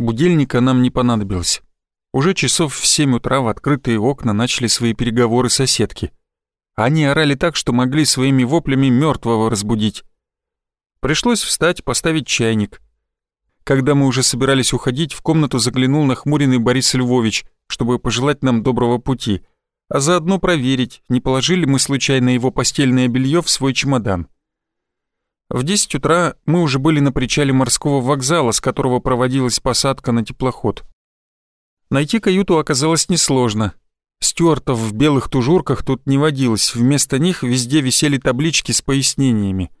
Будильника нам не понадобилось. Уже часов в семь утра в открытые окна начали свои переговоры соседки. Они орали так, что могли своими воплями мертвого разбудить. Пришлось встать, поставить чайник. Когда мы уже собирались уходить, в комнату заглянул нахмуренный Борис Львович, чтобы пожелать нам доброго пути, а заодно проверить, не положили мы случайно его постельное белье в свой чемодан. В 10 утра мы уже были на причале морского вокзала, с которого проводилась посадка на теплоход. Найти каюту оказалось несложно. Стюартов в белых тужурках тут не водилось, вместо них везде висели таблички с пояснениями.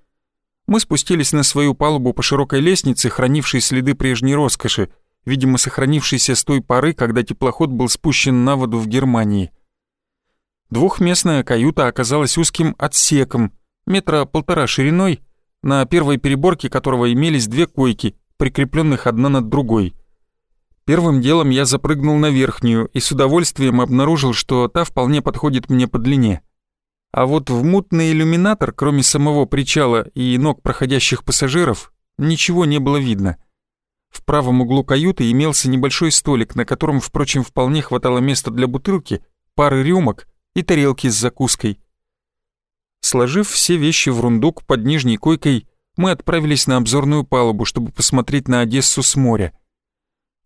Мы спустились на свою палубу по широкой лестнице, хранившей следы прежней роскоши, видимо, сохранившейся с той поры, когда теплоход был спущен на воду в Германии. Двухместная каюта оказалась узким отсеком, метра полтора шириной, на первой переборке которого имелись две койки, прикрепленных одна над другой. Первым делом я запрыгнул на верхнюю и с удовольствием обнаружил, что та вполне подходит мне по длине. А вот в мутный иллюминатор, кроме самого причала и ног проходящих пассажиров, ничего не было видно. В правом углу каюты имелся небольшой столик, на котором, впрочем, вполне хватало места для бутылки, пары рюмок и тарелки с закуской. Сложив все вещи в рундук под нижней койкой, мы отправились на обзорную палубу, чтобы посмотреть на Одессу с моря.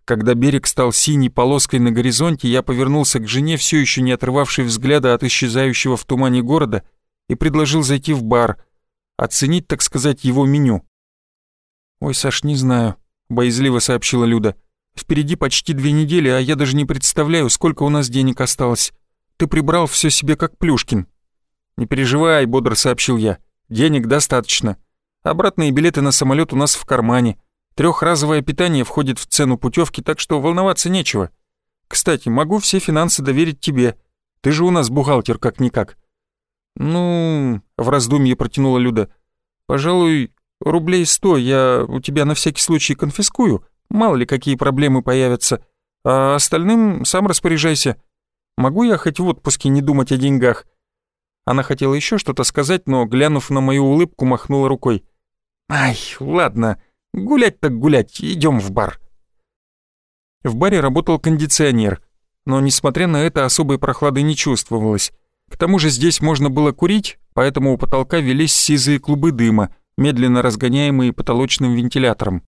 Когда берег стал синей полоской на горизонте, я повернулся к жене, все еще не отрывавшей взгляда от исчезающего в тумане города, и предложил зайти в бар, оценить, так сказать, его меню. «Ой, Саш, не знаю», — боязливо сообщила Люда. «Впереди почти две недели, а я даже не представляю, сколько у нас денег осталось. Ты прибрал все себе как Плюшкин». «Не переживай», — бодро сообщил я. «Денег достаточно. Обратные билеты на самолет у нас в кармане. Трехразовое питание входит в цену путевки, так что волноваться нечего. Кстати, могу все финансы доверить тебе. Ты же у нас бухгалтер как-никак». «Ну...» — в раздумье протянула Люда. «Пожалуй, рублей сто я у тебя на всякий случай конфискую. Мало ли какие проблемы появятся. А остальным сам распоряжайся. Могу я хоть в отпуске не думать о деньгах?» Она хотела еще что-то сказать, но, глянув на мою улыбку, махнула рукой. «Ай, ладно, гулять так гулять, идем в бар». В баре работал кондиционер, но, несмотря на это, особой прохлады не чувствовалось. К тому же здесь можно было курить, поэтому у потолка велись сизые клубы дыма, медленно разгоняемые потолочным вентилятором.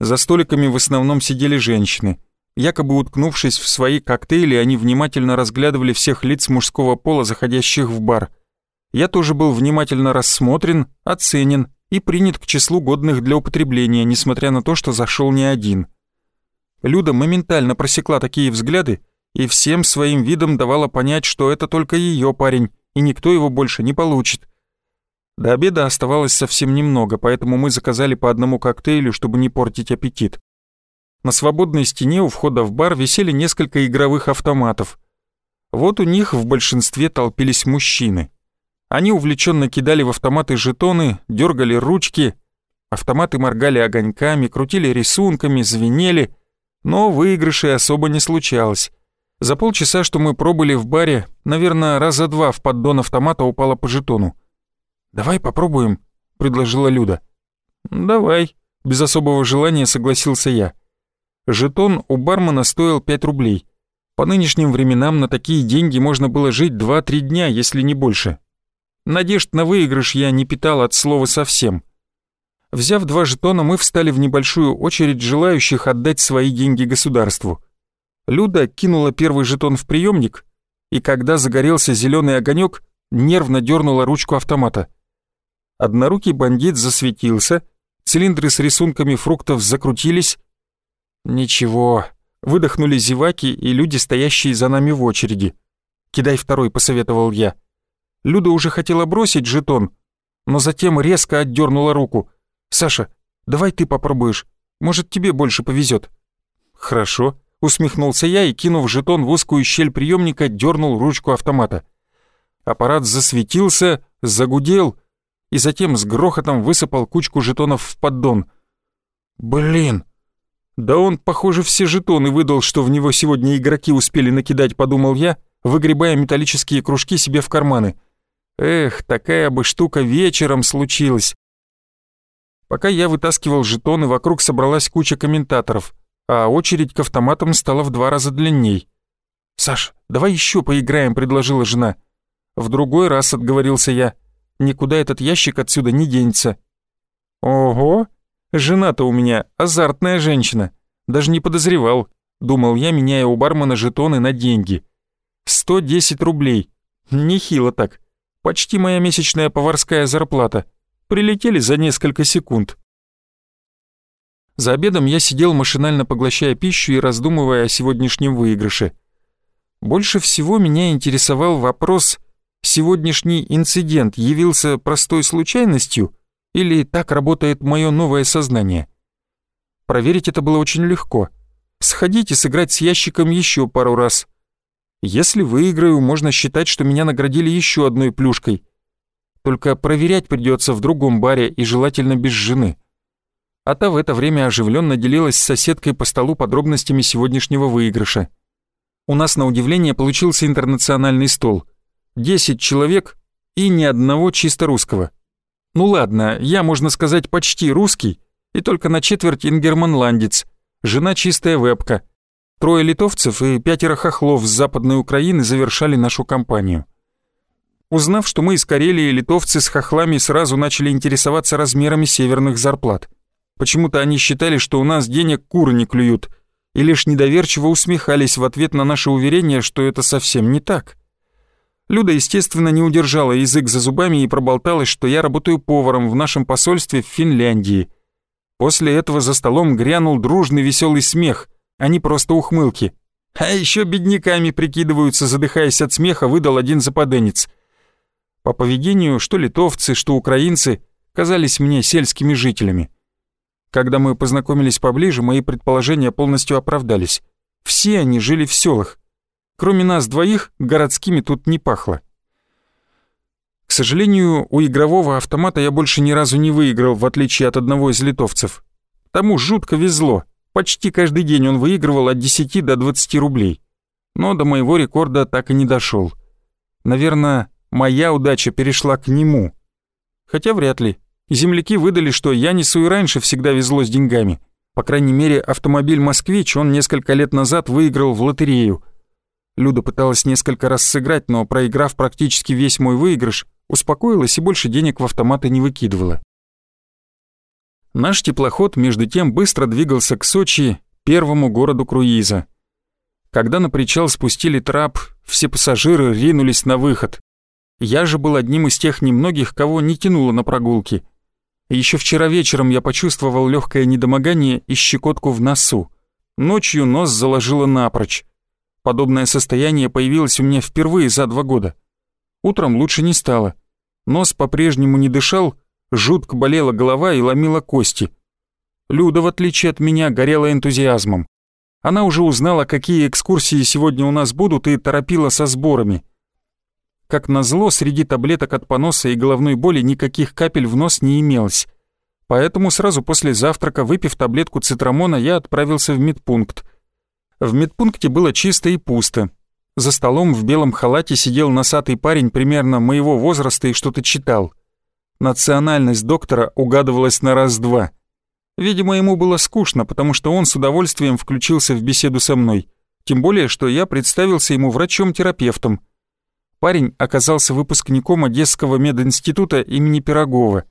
За столиками в основном сидели женщины. Якобы уткнувшись в свои коктейли, они внимательно разглядывали всех лиц мужского пола, заходящих в бар. Я тоже был внимательно рассмотрен, оценен и принят к числу годных для употребления, несмотря на то, что зашел не один. Люда моментально просекла такие взгляды и всем своим видом давала понять, что это только ее парень, и никто его больше не получит. До обеда оставалось совсем немного, поэтому мы заказали по одному коктейлю, чтобы не портить аппетит. На свободной стене у входа в бар висели несколько игровых автоматов. Вот у них в большинстве толпились мужчины. Они увлеченно кидали в автоматы жетоны, дергали ручки, автоматы моргали огоньками, крутили рисунками, звенели, но выигрышей особо не случалось. За полчаса, что мы пробыли в баре, наверное, раза два в поддон автомата упало по жетону. «Давай попробуем», — предложила Люда. «Давай», — без особого желания согласился я. Жетон у бармена стоил 5 рублей. По нынешним временам на такие деньги можно было жить 2-3 дня, если не больше. Надежд на выигрыш я не питал от слова совсем. Взяв два жетона, мы встали в небольшую очередь желающих отдать свои деньги государству. Люда кинула первый жетон в приемник, и когда загорелся зеленый огонек, нервно дернула ручку автомата. Однорукий бандит засветился, цилиндры с рисунками фруктов закрутились, «Ничего», — выдохнули зеваки и люди, стоящие за нами в очереди. «Кидай второй», — посоветовал я. Люда уже хотела бросить жетон, но затем резко отдернула руку. «Саша, давай ты попробуешь. Может, тебе больше повезет». «Хорошо», — усмехнулся я и, кинув жетон в узкую щель приемника, дернул ручку автомата. Аппарат засветился, загудел и затем с грохотом высыпал кучку жетонов в поддон. «Блин!» Да он, похоже, все жетоны выдал, что в него сегодня игроки успели накидать, подумал я, выгребая металлические кружки себе в карманы. Эх, такая бы штука вечером случилась. Пока я вытаскивал жетоны, вокруг собралась куча комментаторов. а очередь к автоматам стала в два раза длинней. «Саш, давай еще поиграем», — предложила жена. «В другой раз», — отговорился я. «Никуда этот ящик отсюда не денется». «Ого! Жена-то у меня азартная женщина. Даже не подозревал», — думал я, меняя у бармена жетоны на деньги. «Сто десять рублей. Нехило так. Почти моя месячная поварская зарплата. Прилетели за несколько секунд». За обедом я сидел машинально поглощая пищу и раздумывая о сегодняшнем выигрыше. Больше всего меня интересовал вопрос, сегодняшний инцидент явился простой случайностью или так работает мое новое сознание? Проверить это было очень легко. Сходить и сыграть с ящиком еще пару раз. Если выиграю, можно считать, что меня наградили еще одной плюшкой. Только проверять придется в другом баре и желательно без жены а та в это время оживленно делилась с соседкой по столу подробностями сегодняшнего выигрыша. У нас, на удивление, получился интернациональный стол. Десять человек и ни одного чисто русского. Ну ладно, я, можно сказать, почти русский, и только на четверть ингерманландец, жена чистая вебка. Трое литовцев и пятеро хохлов с западной Украины завершали нашу компанию. Узнав, что мы из Карелии, литовцы с хохлами сразу начали интересоваться размерами северных зарплат. Почему-то они считали, что у нас денег куры не клюют, и лишь недоверчиво усмехались в ответ на наше уверение, что это совсем не так. Люда, естественно, не удержала язык за зубами и проболталась, что я работаю поваром в нашем посольстве в Финляндии. После этого за столом грянул дружный веселый смех, а не просто ухмылки. А еще бедняками прикидываются, задыхаясь от смеха, выдал один западенец. По поведению, что литовцы, что украинцы, казались мне сельскими жителями. Когда мы познакомились поближе, мои предположения полностью оправдались. Все они жили в селах. Кроме нас двоих, городскими тут не пахло. К сожалению, у игрового автомата я больше ни разу не выиграл, в отличие от одного из литовцев. Тому жутко везло. Почти каждый день он выигрывал от 10 до 20 рублей. Но до моего рекорда так и не дошел. Наверное, моя удача перешла к нему. Хотя вряд ли. Земляки выдали, что Янису и раньше всегда везло с деньгами. По крайней мере, автомобиль «Москвич» он несколько лет назад выиграл в лотерею. Люда пыталась несколько раз сыграть, но, проиграв практически весь мой выигрыш, успокоилась и больше денег в автоматы не выкидывала. Наш теплоход, между тем, быстро двигался к Сочи, первому городу круиза. Когда на причал спустили трап, все пассажиры ринулись на выход. Я же был одним из тех немногих, кого не тянуло на прогулки — еще вчера вечером я почувствовал легкое недомогание и щекотку в носу. Ночью нос заложило напрочь. Подобное состояние появилось у меня впервые за два года. Утром лучше не стало. Нос по-прежнему не дышал, жутко болела голова и ломила кости. Люда, в отличие от меня, горела энтузиазмом. Она уже узнала, какие экскурсии сегодня у нас будут, и торопила со сборами. Как назло, среди таблеток от поноса и головной боли никаких капель в нос не имелось. Поэтому сразу после завтрака, выпив таблетку цитрамона, я отправился в медпункт. В медпункте было чисто и пусто. За столом в белом халате сидел носатый парень примерно моего возраста и что-то читал. Национальность доктора угадывалась на раз-два. Видимо, ему было скучно, потому что он с удовольствием включился в беседу со мной. Тем более, что я представился ему врачом-терапевтом. Парень оказался выпускником Одесского мединститута имени Пирогова.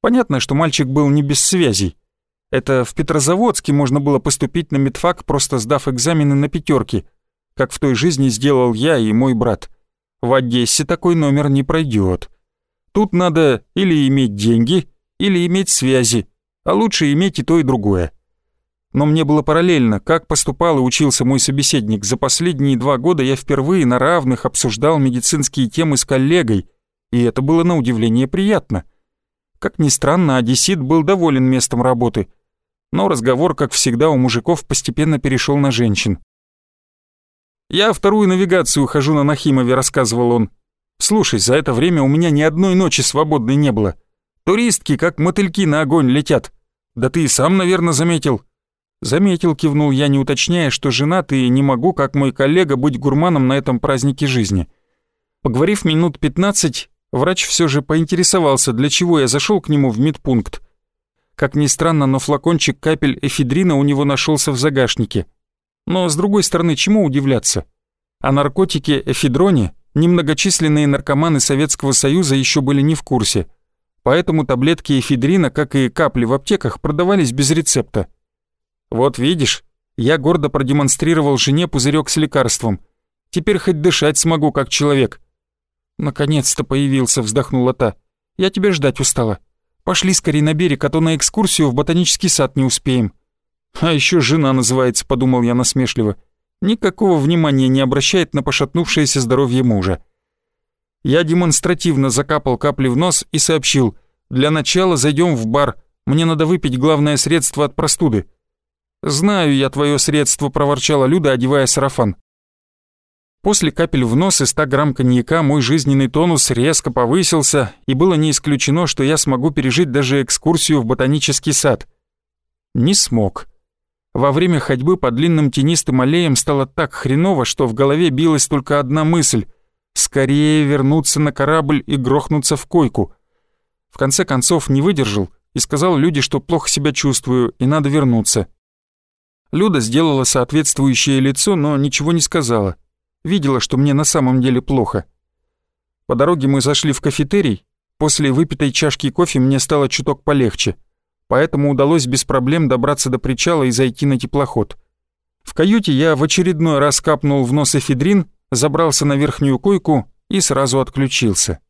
Понятно, что мальчик был не без связей. Это в Петрозаводске можно было поступить на медфак, просто сдав экзамены на пятерки, как в той жизни сделал я и мой брат. В Одессе такой номер не пройдет. Тут надо или иметь деньги, или иметь связи, а лучше иметь и то, и другое. Но мне было параллельно, как поступал и учился мой собеседник. За последние два года я впервые на равных обсуждал медицинские темы с коллегой, и это было на удивление приятно. Как ни странно, одессит был доволен местом работы, но разговор, как всегда, у мужиков постепенно перешел на женщин. «Я вторую навигацию хожу на Нахимове», — рассказывал он. «Слушай, за это время у меня ни одной ночи свободной не было. Туристки, как мотыльки на огонь, летят. Да ты и сам, наверное, заметил». Заметил, кивнул я, не уточняя, что женат и не могу, как мой коллега, быть гурманом на этом празднике жизни. Поговорив минут пятнадцать, врач все же поинтересовался, для чего я зашел к нему в медпункт. Как ни странно, но флакончик капель эфедрина у него нашелся в загашнике. Но, с другой стороны, чему удивляться? О наркотике эфедроне немногочисленные наркоманы Советского Союза еще были не в курсе. Поэтому таблетки эфедрина, как и капли в аптеках, продавались без рецепта. Вот видишь, я гордо продемонстрировал жене пузырек с лекарством. Теперь хоть дышать смогу, как человек. Наконец-то появился, вздохнула та. Я тебя ждать устала. Пошли скорее на берег, а то на экскурсию в ботанический сад не успеем. А еще жена называется, подумал я насмешливо. Никакого внимания не обращает на пошатнувшееся здоровье мужа. Я демонстративно закапал капли в нос и сообщил. Для начала зайдем в бар. Мне надо выпить главное средство от простуды. «Знаю я твое средство», — проворчала Люда, одевая сарафан. После капель в нос и 100 грамм коньяка мой жизненный тонус резко повысился, и было не исключено, что я смогу пережить даже экскурсию в ботанический сад. Не смог. Во время ходьбы по длинным тенистым аллеям стало так хреново, что в голове билась только одна мысль — скорее вернуться на корабль и грохнуться в койку. В конце концов не выдержал и сказал Люде, что плохо себя чувствую и надо вернуться. Люда сделала соответствующее лицо, но ничего не сказала видела, что мне на самом деле плохо. По дороге мы зашли в кафетерий, после выпитой чашки кофе мне стало чуток полегче, поэтому удалось без проблем добраться до причала и зайти на теплоход. В каюте я в очередной раз капнул в нос эфедрин, забрался на верхнюю койку и сразу отключился.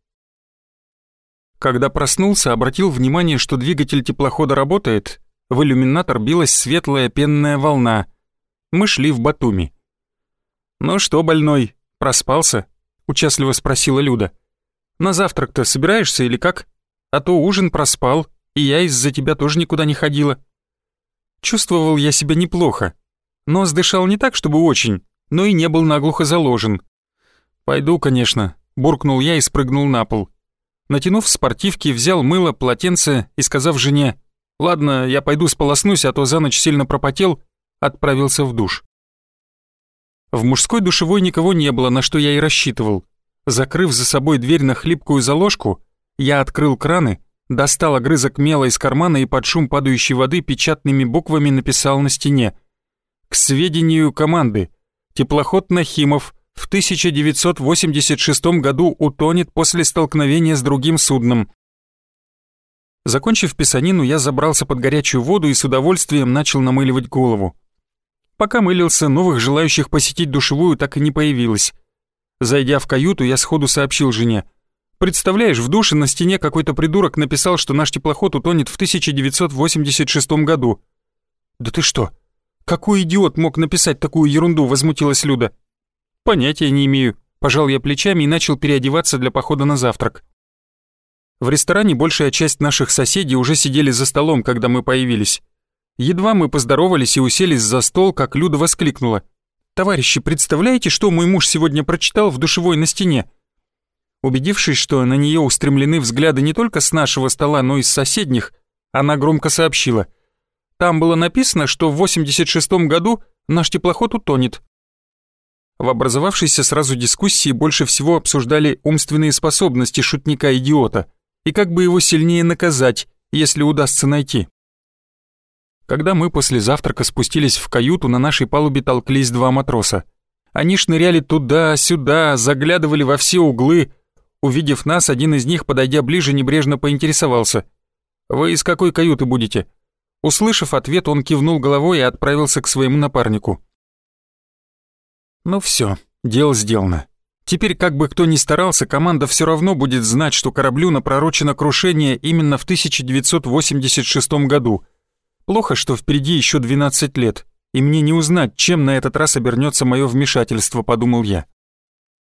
Когда проснулся, обратил внимание, что двигатель теплохода работает, в иллюминатор билась светлая пенная волна. Мы шли в Батуми. «Ну что, больной, проспался?» — участливо спросила Люда. «На завтрак-то собираешься или как? А то ужин проспал, и я из-за тебя тоже никуда не ходила». Чувствовал я себя неплохо. Нос дышал не так, чтобы очень, но и не был наглухо заложен. «Пойду, конечно», — буркнул я и спрыгнул на пол. Натянув спортивки, взял мыло, полотенце и, сказав жене, «Ладно, я пойду сполоснусь, а то за ночь сильно пропотел», отправился в душ. В мужской душевой никого не было, на что я и рассчитывал. Закрыв за собой дверь на хлипкую заложку, я открыл краны, достал огрызок мела из кармана и под шум падающей воды печатными буквами написал на стене. К сведению команды, теплоход «Нахимов» в 1986 году утонет после столкновения с другим судном. Закончив писанину, я забрался под горячую воду и с удовольствием начал намыливать голову. Пока мылился, новых желающих посетить душевую так и не появилось. Зайдя в каюту, я сходу сообщил жене. «Представляешь, в душе на стене какой-то придурок написал, что наш теплоход утонет в 1986 году». «Да ты что? Какой идиот мог написать такую ерунду?» — возмутилась Люда. «Понятия не имею». Пожал я плечами и начал переодеваться для похода на завтрак. В ресторане большая часть наших соседей уже сидели за столом, когда мы появились. Едва мы поздоровались и уселись за стол, как Люда воскликнула. «Товарищи, представляете, что мой муж сегодня прочитал в душевой на стене?» Убедившись, что на нее устремлены взгляды не только с нашего стола, но и с соседних, она громко сообщила. «Там было написано, что в 86-м году наш теплоход утонет». В образовавшейся сразу дискуссии больше всего обсуждали умственные способности шутника-идиота и как бы его сильнее наказать, если удастся найти. Когда мы после завтрака спустились в каюту, на нашей палубе толклись два матроса. Они шныряли туда-сюда, заглядывали во все углы. Увидев нас, один из них, подойдя ближе, небрежно поинтересовался. «Вы из какой каюты будете?» Услышав ответ, он кивнул головой и отправился к своему напарнику. Ну все, дело сделано. Теперь, как бы кто ни старался, команда все равно будет знать, что кораблю напророчено крушение именно в 1986 году — Плохо, что впереди еще 12 лет, и мне не узнать, чем на этот раз обернется мое вмешательство, подумал я.